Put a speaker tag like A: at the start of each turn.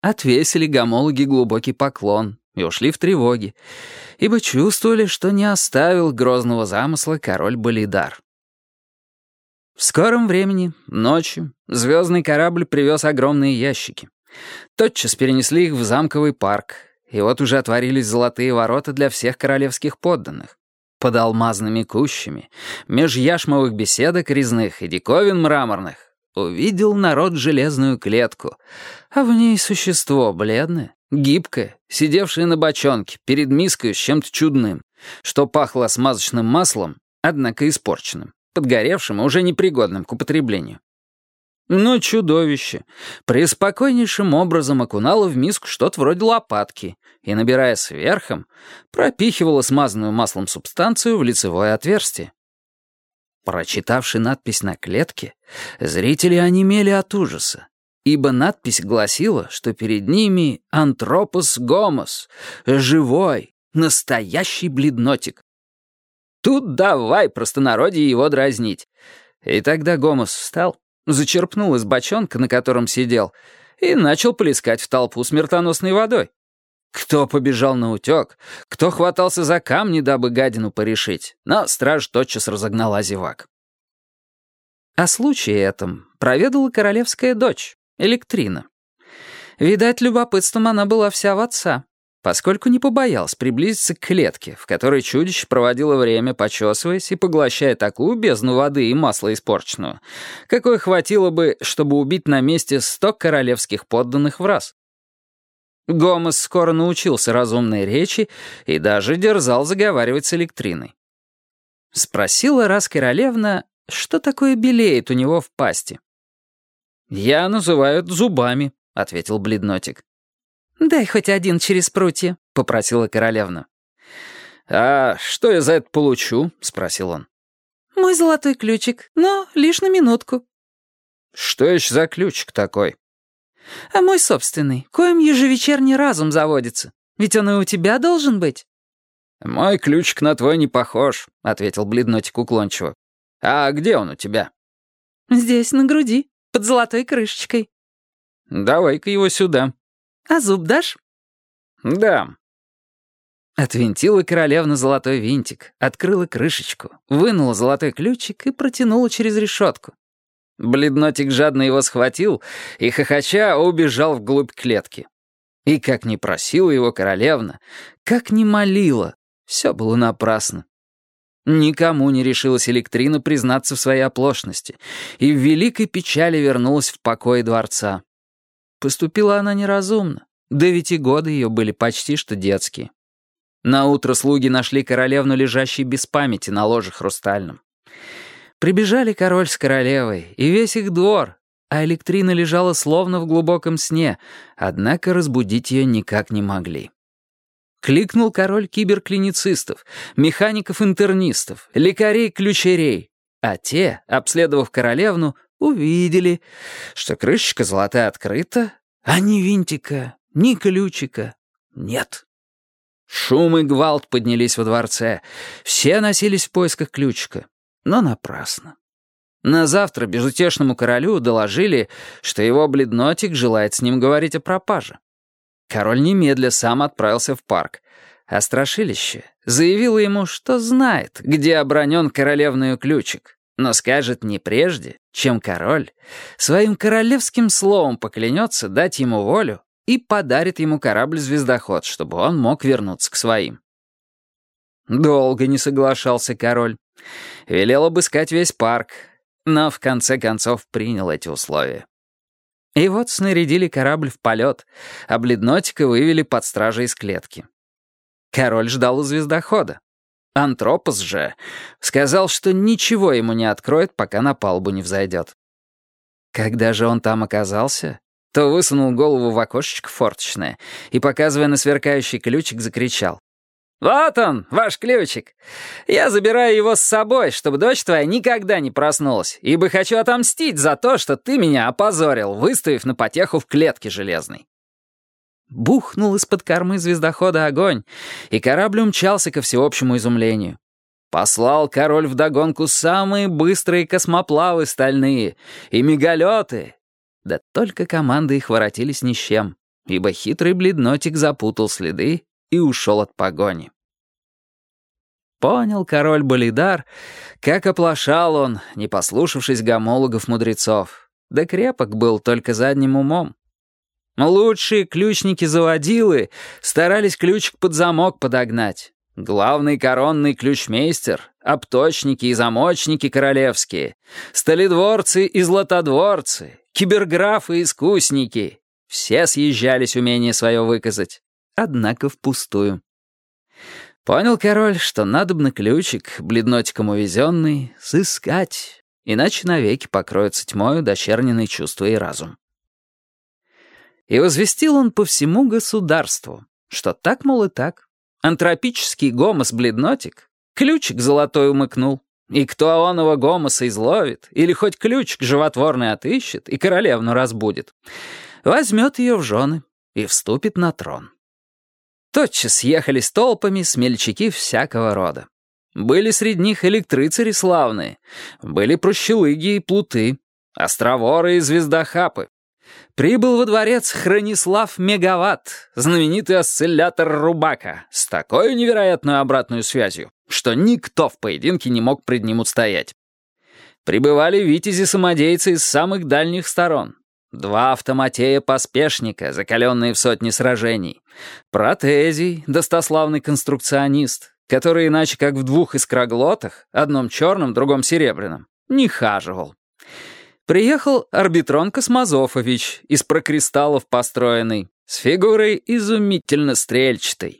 A: отвесили гомологи глубокий поклон и ушли в тревоги, ибо чувствовали, что не оставил грозного замысла король Болидар. В скором времени, ночью, звездный корабль привез огромные ящики. Тотчас перенесли их в замковый парк, и вот уже отворились золотые ворота для всех королевских подданных. Под алмазными кущами, меж яшмовых беседок резных и диковин мраморных, увидел народ железную клетку, а в ней существо бледное, гибкое, сидевшее на бочонке перед миской с чем-то чудным, что пахло смазочным маслом, однако испорченным, подгоревшим и уже непригодным к употреблению. Но чудовище преспокойнейшим образом окунало в миску что-то вроде лопатки и, набирая сверхом, пропихивало смазанную маслом субстанцию в лицевое отверстие. Прочитавши надпись на клетке, зрители онемели от ужаса, ибо надпись гласила, что перед ними антропос гомос, живой, настоящий бледнотик. Тут давай простонародье его дразнить. И тогда гомос встал, зачерпнул из бочонка, на котором сидел, и начал плескать в толпу смертоносной водой. Кто побежал на утек, кто хватался за камни, дабы гадину порешить, но страж тотчас разогнала зевак. О случае этом проведала королевская дочь, Электрина. Видать, любопытством она была вся в отца поскольку не побоялся приблизиться к клетке, в которой чудище проводило время, почесываясь и поглощая такую бездну воды и масла испорченного, какой хватило бы, чтобы убить на месте сто королевских подданных в раз. Гомес скоро научился разумной речи и даже дерзал заговаривать с электриной. Спросила раз королевна, что такое белеет у него в пасти. «Я называю зубами», — ответил бледнотик. «Дай хоть один через прутья», — попросила королевна. «А что я за это получу?» — спросил он.
B: «Мой золотой ключик, но лишь на минутку».
A: «Что еще за ключик такой?»
B: «А мой собственный, коим ежевечерний разум заводится. Ведь он и у тебя должен быть».
A: «Мой ключик на твой не похож», — ответил бледнотик уклончиво. «А где он у тебя?»
B: «Здесь, на груди, под золотой крышечкой».
A: «Давай-ка его сюда».
B: «А зуб дашь?»
A: «Да». Отвинтила королевна золотой винтик, открыла крышечку, вынула золотой ключик и протянула через решетку. Бледнотик жадно его схватил и, хохоча, убежал вглубь клетки. И как ни просила его королевна, как ни молила, все было напрасно. Никому не решилась Электрина признаться в своей оплошности, и в великой печали вернулась в покой дворца. Поступила она неразумно, да ведь и годы ее были почти что детские. Наутро слуги нашли королевну, лежащей без памяти на ложе хрустальном. Прибежали король с королевой, и весь их двор, а Электрина лежала словно в глубоком сне, однако разбудить ее никак не могли. Кликнул король киберклиницистов, механиков-интернистов, лекарей-ключерей, а те, обследовав королевну, увидели, что крышечка золотая открыта, а ни винтика, ни ключика нет. Шум и гвалт поднялись во дворце. Все носились в поисках ключика, но напрасно. На завтра безутешному королю доложили, что его бледнотик желает с ним говорить о пропаже. Король немедля сам отправился в парк, а страшилище заявило ему, что знает, где обронен королевный ключик, но скажет не прежде, чем король своим королевским словом поклянется дать ему волю и подарит ему корабль-звездоход, чтобы он мог вернуться к своим. Долго не соглашался король. Велел обыскать весь парк, но в конце концов принял эти условия. И вот снарядили корабль в полет, а бледнотика вывели под стражей из клетки. Король ждал у звездохода. Антропос же сказал, что ничего ему не откроет, пока на палубу не взойдет. Когда же он там оказался, то высунул голову в окошечко форточное и, показывая на сверкающий ключик, закричал. «Вот он, ваш ключик! Я забираю его с собой, чтобы дочь твоя никогда не проснулась, ибо хочу отомстить за то, что ты меня опозорил, выставив на потеху в клетке железной». Бухнул из-под кормы звездохода огонь, и корабль умчался ко всеобщему изумлению. Послал король вдогонку самые быстрые космоплавы стальные и мегалеты. Да только команды их воротились ни с чем. ибо хитрый бледнотик запутал следы и ушел от погони. Понял король Болидар, как оплошал он, не послушавшись гомологов-мудрецов, да крепок был только задним умом. Лучшие ключники-заводилы старались ключик под замок подогнать. Главный коронный ключмейстер, обточники и замочники королевские, столидворцы и златодворцы, киберграфы-искусники — все съезжались умение свое выказать, однако впустую. Понял король, что надобно ключик, бледнотиком увезенный, сыскать, иначе навеки покроются тьмою дочерненные чувства и разум. И возвестил он по всему государству, что так, мол, и так. Антропический гомос-бледнотик ключик золотой умыкнул. И кто оного гомоса изловит, или хоть ключик животворный отыщет и королевну разбудит, возьмет ее в жены и вступит на трон. Тотчас съехались толпами смельчаки всякого рода. Были среди них электрыцари славные, были прощелыги и плуты, островоры и звездохапы. Прибыл во дворец Хронислав Мегаватт, знаменитый осциллятор Рубака, с такой невероятной обратной связью, что никто в поединке не мог пред ним устоять. Прибывали витязи-самодейцы из самых дальних сторон, Два автоматея-поспешника, закаленные в сотни сражений. Протезий, достославный конструкционист, который иначе как в двух искроглотах, одном черном, другом серебряном, не хаживал. Приехал арбитрон Космозофович, из прокристаллов построенный, с фигурой изумительно стрельчатой,